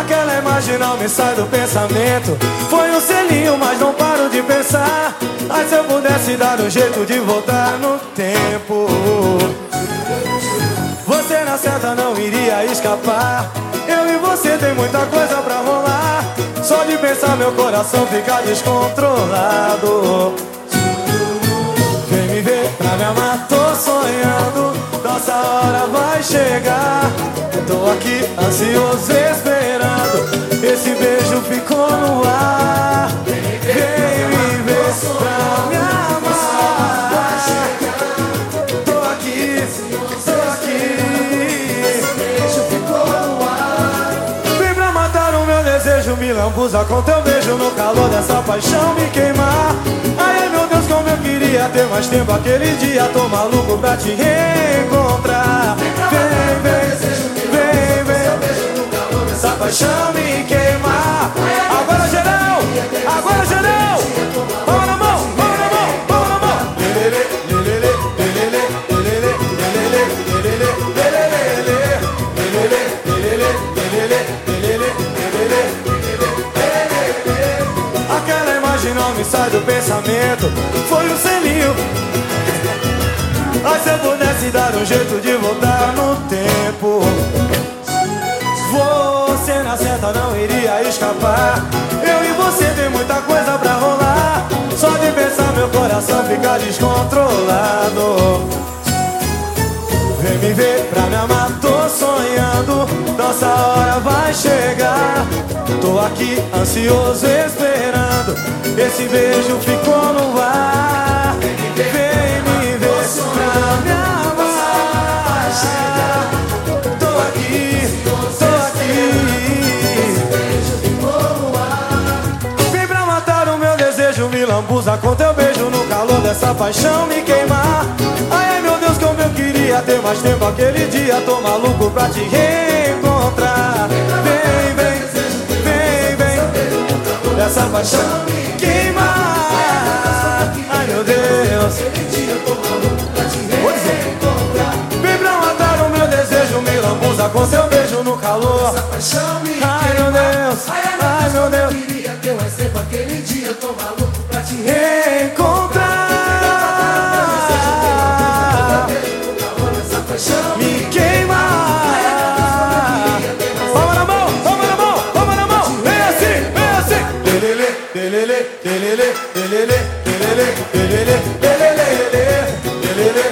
Aquela imagem não me sai do pensamento. Foi um selinho, mas não paro de pensar. Mas se eu pudesse dar um jeito de voltar no tempo. Você na certa não iria escapar. Eu e você tem muita coisa pra rolar. Só de pensar meu coração fica descontrolado. Vem me ver pra me amar, tô sonhando. Nossa hora vai chegar. Tô aqui ansioso esperando Esse beijo meu desejo Me lambuza com teu beijo No calor dessa paixão me queimar Ai meu Deus como eu queria ter mais tempo Aquele dia tô maluco pra te reencontrar Vem, vem essa paixão me queimar. Agora geral, agora geral. Do pensamento. Foi um selinho. Mas se eu pudesse dar um jeito de voltar no tempo. Você na certa não iria escapar. Eu e você tem muita coisa pra rolar. Só de pensar meu coração fica descontrolado. Vem me ver pra me amar, tô sonhando. Nossa hora vai chegar. Tô aqui ansioso esperando Esse beijo ficou no ar. Vem me ver pra me amar Tô aqui, tô aqui. Vem pra matar o meu desejo Me com teu beijo. No calor dessa paixão me queimar. Ai, meu Deus como eu queria ter mais tempo Aquele dia. Tô maluco pra te reencontrar Essa paixão me queimar Ai meu Deus. Dizer. Vem pra matar o meu desejo Me lambuza com seu beijo no calor. Ai meu Deus, ai meu Deus. Queria ter mais tempo aquele dia, eu tô maluco delele delele delele delele delele delele delele